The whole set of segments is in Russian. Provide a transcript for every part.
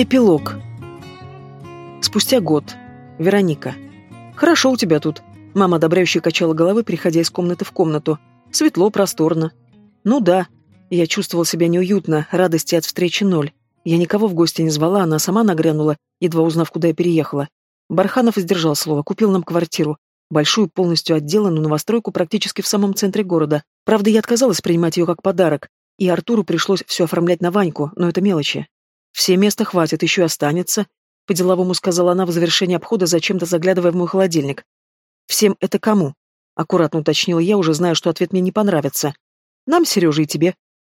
Эпилог. Спустя год. Вероника. «Хорошо у тебя тут». Мама одобряюще качала головой, переходя из комнаты в комнату. Светло, просторно. «Ну да». Я чувствовал себя неуютно, радости от встречи ноль. Я никого в гости не звала, она сама нагрянула, едва узнав, куда я переехала. Барханов сдержал слово, купил нам квартиру. Большую, полностью отделанную новостройку практически в самом центре города. Правда, я отказалась принимать ее как подарок, и Артуру пришлось все оформлять на Ваньку, но это мелочи. «Все места хватит, еще останется», — по-деловому сказала она в завершении обхода, зачем-то заглядывая в мой холодильник. «Всем это кому?» — аккуратно уточнила я, уже зная, что ответ мне не понравится. «Нам, Сереже, и тебе».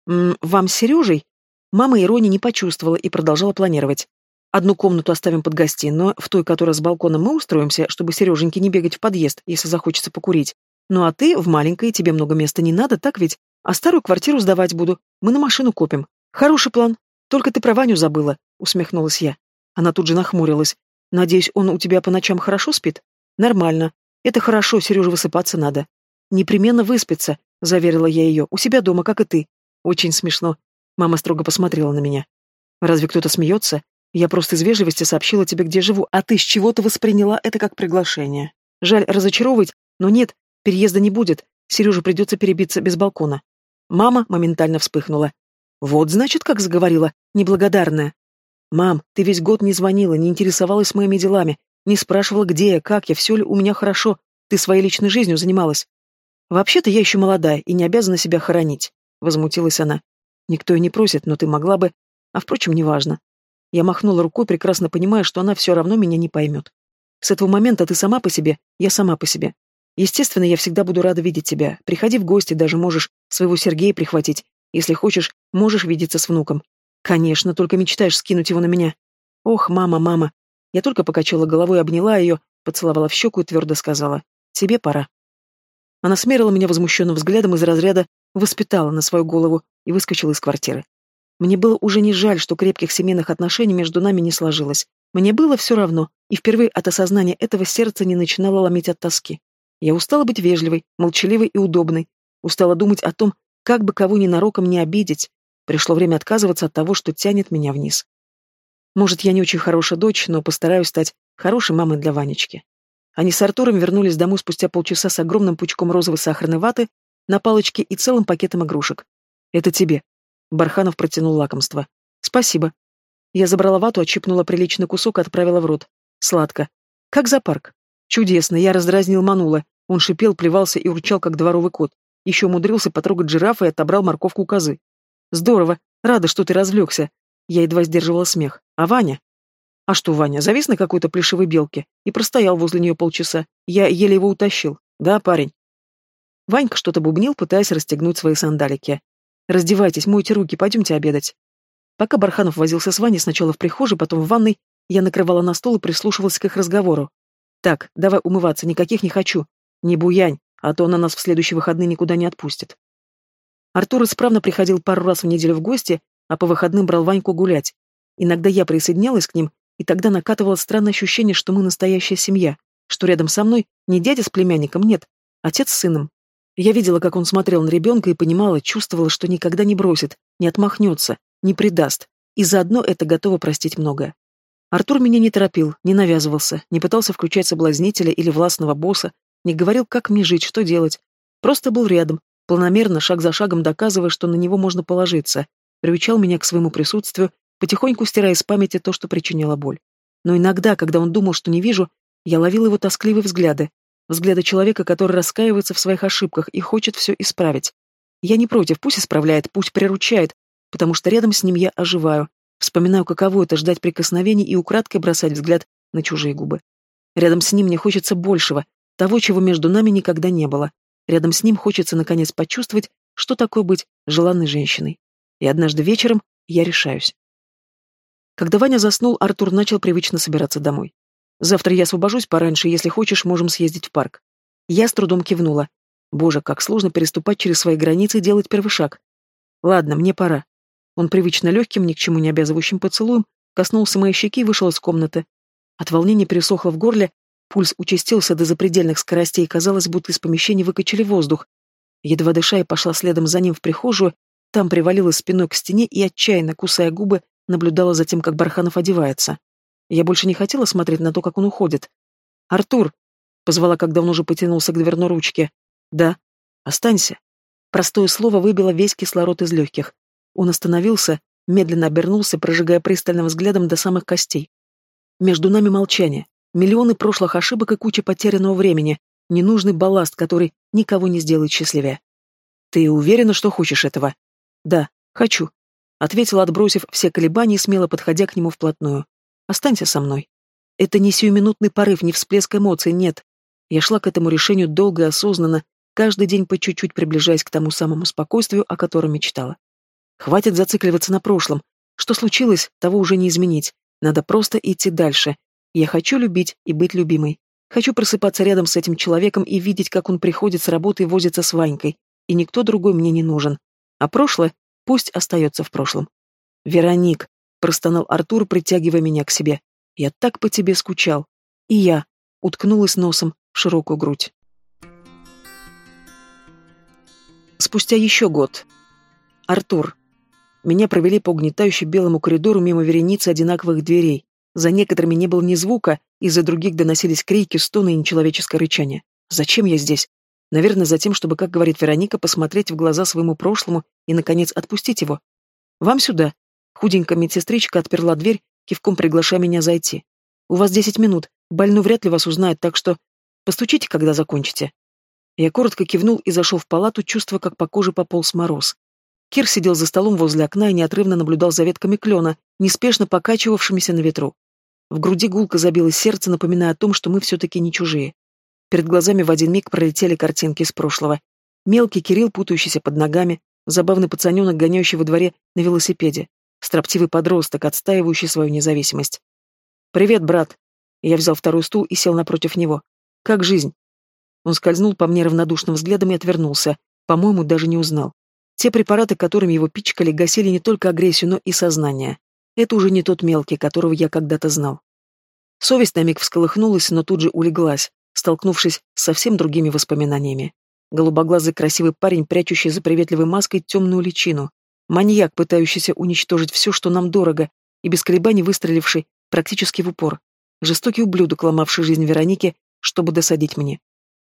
«М -м, «Вам Сережей?» Мама иронии не почувствовала и продолжала планировать. Одну комнату оставим под гостиную, в той, которая с балконом мы устроимся, чтобы Сереженьке не бегать в подъезд, если захочется покурить. Ну а ты в маленькой, тебе много места не надо, так ведь? А старую квартиру сдавать буду. Мы на машину копим. Хороший план. Только ты про Ваню забыла, усмехнулась я. Она тут же нахмурилась. Надеюсь, он у тебя по ночам хорошо спит? Нормально. Это хорошо, Сереже высыпаться надо. Непременно выспится, заверила я ее. У себя дома, как и ты. Очень смешно. Мама строго посмотрела на меня. Разве кто-то смеется? Я просто из вежливости сообщила тебе, где живу, а ты с чего-то восприняла это как приглашение. Жаль разочаровывать, но нет, переезда не будет. Сереже придется перебиться без балкона. Мама моментально вспыхнула. Вот, значит, как заговорила, неблагодарная. Мам, ты весь год не звонила, не интересовалась моими делами, не спрашивала, где я, как я, все ли у меня хорошо. Ты своей личной жизнью занималась. Вообще-то я еще молодая и не обязана себя хоронить, возмутилась она. Никто и не просит, но ты могла бы... А впрочем, неважно. Я махнула рукой, прекрасно понимая, что она все равно меня не поймет. С этого момента ты сама по себе, я сама по себе. Естественно, я всегда буду рада видеть тебя. Приходи в гости, даже можешь своего Сергея прихватить, если хочешь, можешь видеться с внуком. Конечно, только мечтаешь скинуть его на меня. Ох, мама, мама. Я только покачала головой, обняла ее, поцеловала в щеку и твердо сказала. Тебе пора. Она смерила меня возмущенным взглядом из разряда воспитала на свою голову и выскочила из квартиры. Мне было уже не жаль, что крепких семейных отношений между нами не сложилось. Мне было все равно, и впервые от осознания этого сердце не начинало ломить от тоски. Я устала быть вежливой, молчаливой и удобной, устала думать о том, как бы кого ненароком не обидеть, пришло время отказываться от того, что тянет меня вниз. Может, я не очень хорошая дочь, но постараюсь стать хорошей мамой для Ванечки. Они с Артуром вернулись домой спустя полчаса с огромным пучком розовой сахарной ваты на палочке и целым пакетом игрушек. «Это тебе». Барханов протянул лакомство. «Спасибо». Я забрала вату, отщипнула приличный кусок и отправила в рот. Сладко. Как зоопарк. Чудесно, я раздразнил Манула. Он шипел, плевался и урчал, как дворовый кот. Еще умудрился потрогать жирафа и отобрал морковку козы. Здорово. Рада, что ты развлекся. Я едва сдерживала смех. А Ваня? А что Ваня? Завис на какой-то плешивой белке и простоял возле нее полчаса. Я еле его утащил. Да, парень? Ванька что-то бубнил, пытаясь расстегнуть свои сандалики. «Раздевайтесь, мойте руки, пойдемте обедать». Пока Барханов возился с Ваней сначала в прихожей, потом в ванной, я накрывала на стол и прислушивалась к их разговору. «Так, давай умываться, никаких не хочу. Не буянь, а то она нас в следующие выходные никуда не отпустит. Артур исправно приходил пару раз в неделю в гости, а по выходным брал Ваньку гулять. Иногда я присоединялась к ним, и тогда накатывалось странное ощущение, что мы настоящая семья, что рядом со мной не дядя с племянником, нет, отец с сыном. Я видела, как он смотрел на ребенка и понимала, чувствовала, что никогда не бросит, не отмахнется, не предаст, и заодно это готово простить многое. Артур меня не торопил, не навязывался, не пытался включать соблазнителя или властного босса, не говорил, как мне жить, что делать. Просто был рядом, планомерно, шаг за шагом доказывая, что на него можно положиться, приучал меня к своему присутствию, потихоньку стирая из памяти то, что причиняло боль. Но иногда, когда он думал, что не вижу, я ловил его тоскливые взгляды, взгляды человека, который раскаивается в своих ошибках и хочет все исправить. Я не против, пусть исправляет, пусть приручает, потому что рядом с ним я оживаю, вспоминаю, каково это ждать прикосновений и украдкой бросать взгляд на чужие губы. Рядом с ним мне хочется большего, того, чего между нами никогда не было. Рядом с ним хочется наконец почувствовать, что такое быть желанной женщиной. И однажды вечером я решаюсь. Когда Ваня заснул, Артур начал привычно собираться домой. «Завтра я освобожусь пораньше, если хочешь, можем съездить в парк». Я с трудом кивнула. Боже, как сложно переступать через свои границы и делать первый шаг. Ладно, мне пора. Он привычно легким, ни к чему не обязывающим поцелуем, коснулся моей щеки и вышел из комнаты. От волнения пересохло в горле, Пульс участился до запредельных скоростей, казалось, будто из помещения выкачали воздух. Едва дыша, я пошла следом за ним в прихожую, там привалилась спиной к стене и, отчаянно кусая губы, наблюдала за тем, как Барханов одевается. Я больше не хотела смотреть на то, как он уходит. «Артур!» — позвала, когда он уже потянулся к дверной ручке. «Да. Останься». Простое слово выбило весь кислород из легких. Он остановился, медленно обернулся, прожигая пристальным взглядом до самых костей. Между нами молчание, миллионы прошлых ошибок и куча потерянного времени, ненужный балласт, который никого не сделает счастливее. «Ты уверена, что хочешь этого?» «Да, хочу», — ответила, отбросив все колебания и смело подходя к нему вплотную. «Останься со мной». Это не сиюминутный порыв, не всплеск эмоций, нет. Я шла к этому решению долго и осознанно, каждый день по чуть-чуть приближаясь к тому самому спокойствию, о котором мечтала. Хватит зацикливаться на прошлом. Что случилось, того уже не изменить. Надо просто идти дальше. Я хочу любить и быть любимой. Хочу просыпаться рядом с этим человеком и видеть, как он приходит с работы и возится с Ванькой. И никто другой мне не нужен. А прошлое пусть остается в прошлом. «Вероник», — простонал Артур, притягивая меня к себе. «Я так по тебе скучал». И я уткнулась носом в широкую грудь. Спустя еще год. Артур. Меня провели по угнетающе белому коридору мимо вереницы одинаковых дверей. За некоторыми не было ни звука, из-за других доносились крики, стоны и нечеловеческое рычание. Зачем я здесь? Наверное, за тем, чтобы, как говорит Вероника, посмотреть в глаза своему прошлому и, наконец, отпустить его. «Вам сюда». Худенькая медсестричка отперла дверь, кивком приглашая меня зайти. «У вас десять минут. Больной вряд ли вас узнает, так что постучите, когда закончите». Я коротко кивнул и зашел в палату, чувствуя, как по коже пополз мороз. Кир сидел за столом возле окна и неотрывно наблюдал за ветками клена, неспешно покачивавшимися на ветру. В груди гулко забилось сердце, напоминая о том, что мы все-таки не чужие. Перед глазами в один миг пролетели картинки из прошлого. Мелкий Кирилл, путающийся под ногами, забавный пацаненок, гоняющий во дворе на велосипеде, строптивый подросток, отстаивающий свою независимость. «Привет, брат!» Я взял второй стул и сел напротив него. «Как жизнь?» Он скользнул по мне равнодушным взглядом и отвернулся. По-моему, даже не узнал. Те препараты, которыми его пичкали, гасили не только агрессию, но и сознание. Это уже не тот мелкий, которого я когда-то знал. Совесть на миг всколыхнулась, но тут же улеглась, столкнувшись с совсем другими воспоминаниями. Голубоглазый красивый парень, прячущий за приветливой маской темную личину. Маньяк, пытающийся уничтожить все, что нам дорого, и без колебаний выстреливший практически в упор. Жестокий ублюдок, ломавший жизнь Вероники, чтобы досадить мне.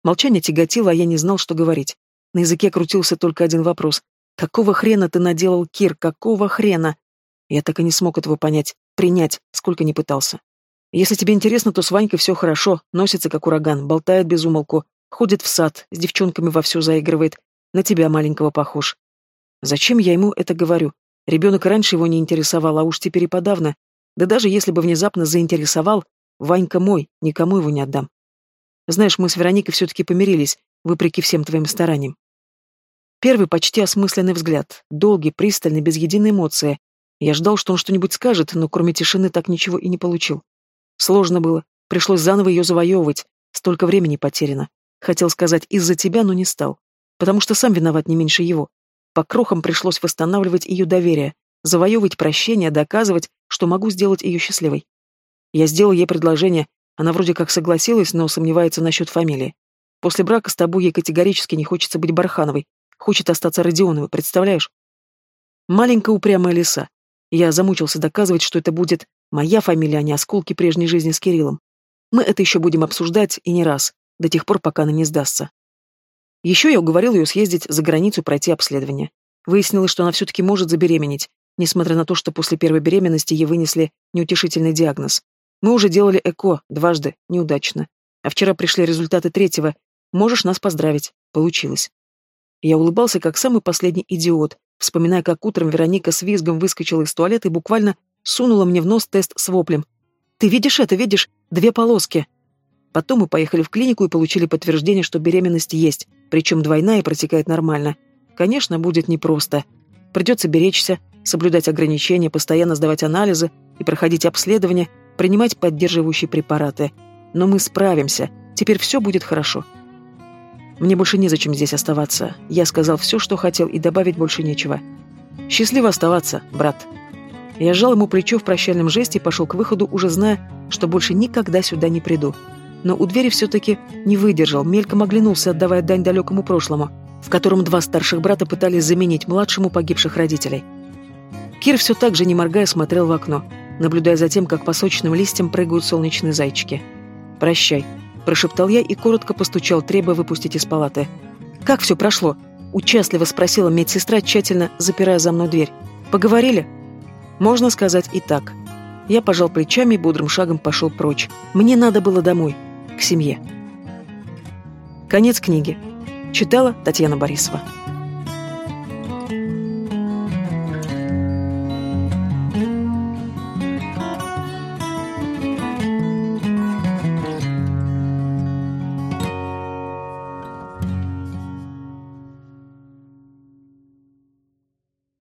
Молчание тяготило, а я не знал, что говорить. На языке крутился только один вопрос. «Какого хрена ты наделал, Кир? Какого хрена?» Я так и не смог этого понять, принять, сколько не пытался. Если тебе интересно, то с Ванькой все хорошо, носится как ураган, болтает без умолку, ходит в сад, с девчонками вовсю заигрывает, на тебя маленького похож. Зачем я ему это говорю? Ребенок раньше его не интересовал, а уж теперь и подавно. Да даже если бы внезапно заинтересовал, Ванька мой, никому его не отдам. Знаешь, мы с Вероникой все-таки помирились, вопреки всем твоим стараниям. Первый почти осмысленный взгляд, долгий, пристальный, без единой эмоции. Я ждал, что он что-нибудь скажет, но кроме тишины так ничего и не получил. Сложно было, пришлось заново ее завоевывать, столько времени потеряно. Хотел сказать «из-за тебя», но не стал, потому что сам виноват не меньше его. По крохам пришлось восстанавливать ее доверие, завоевывать прощение, доказывать, что могу сделать ее счастливой. Я сделал ей предложение, она вроде как согласилась, но сомневается насчет фамилии. После брака с тобой ей категорически не хочется быть Бархановой. Хочет остаться Родионовой, представляешь? Маленькая упрямая лиса. Я замучился доказывать, что это будет моя фамилия, а не осколки прежней жизни с Кириллом. Мы это еще будем обсуждать и не раз, до тех пор, пока она не сдастся. Еще я уговорил ее съездить за границу пройти обследование. Выяснилось, что она все-таки может забеременеть, несмотря на то, что после первой беременности ей вынесли неутешительный диагноз. Мы уже делали ЭКО дважды, неудачно. А вчера пришли результаты третьего. Можешь нас поздравить. Получилось. Я улыбался, как самый последний идиот, вспоминая, как утром Вероника с визгом выскочила из туалета и буквально сунула мне в нос тест с воплем. «Ты видишь это, видишь? Две полоски!» Потом мы поехали в клинику и получили подтверждение, что беременность есть, причем двойная и протекает нормально. Конечно, будет непросто. Придется беречься, соблюдать ограничения, постоянно сдавать анализы и проходить обследования, принимать поддерживающие препараты. Но мы справимся. Теперь все будет хорошо. Мне больше незачем здесь оставаться. Я сказал все, что хотел, и добавить больше нечего. Счастливо оставаться, брат. Я сжал ему плечо в прощальном жесте и пошел к выходу, уже зная, что больше никогда сюда не приду. Но у двери все-таки не выдержал, мельком оглянулся, отдавая дань далекому прошлому, в котором два старших брата пытались заменить младшему погибших родителей. Кир все так же, не моргая, смотрел в окно, наблюдая за тем, как по сочным листьям прыгают солнечные зайчики. «Прощай», — прошептал я и коротко постучал, требуя выпустить из палаты. «Как все прошло?» — участливо спросила медсестра, тщательно запирая за мной дверь. «Поговорили?» «Можно сказать и так». Я пожал плечами и бодрым шагом пошел прочь. Мне надо было домой, к семье. Конец книги. Читала Татьяна Борисова.